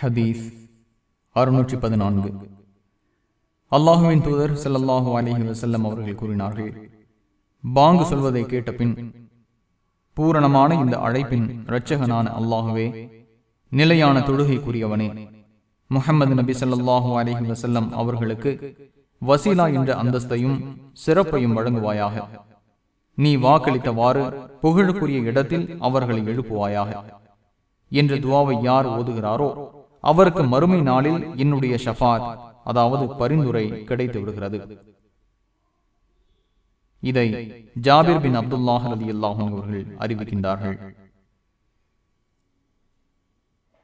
ஹதீஸ் அறுநூற்றி பதினான்கு அல்லாஹுவின் தூதர் செல்லல்லாஹு அலிஹி வசல்லம் அவர்கள் கூறினார்கள் பாங்கு சொல்வதை கேட்ட பின் பூரணமான இந்த அழைப்பின் இரட்சகனான அல்லாஹுவே நிலையான தொழுகைக்குரியவனே. முஹம்மது நபி ஸல்லல்லாஹு அலிஹி வசல்லம் அவர்களுக்கு வசீலா என்ற அந்தஸ்தையும் சிறப்பையும் வழங்குவாயாக. நீ வாக்களித்தவாறு புகழுக்குரிய இடத்தில் அவர்களை எழுப்புவாயாக. என்ற துவாவை யார் ஓதுகிறாரோ அவருக்கு மறுமை நாளில் என்னுடைய ஷஃபாத் அதாவது பரிந்துரை கிடைத்து விடுகிறது. இதை ஜாபிர் பின் அப்துல்லாஹ் ரதி அவர்கள் அறிவிக்கின்றார்கள்.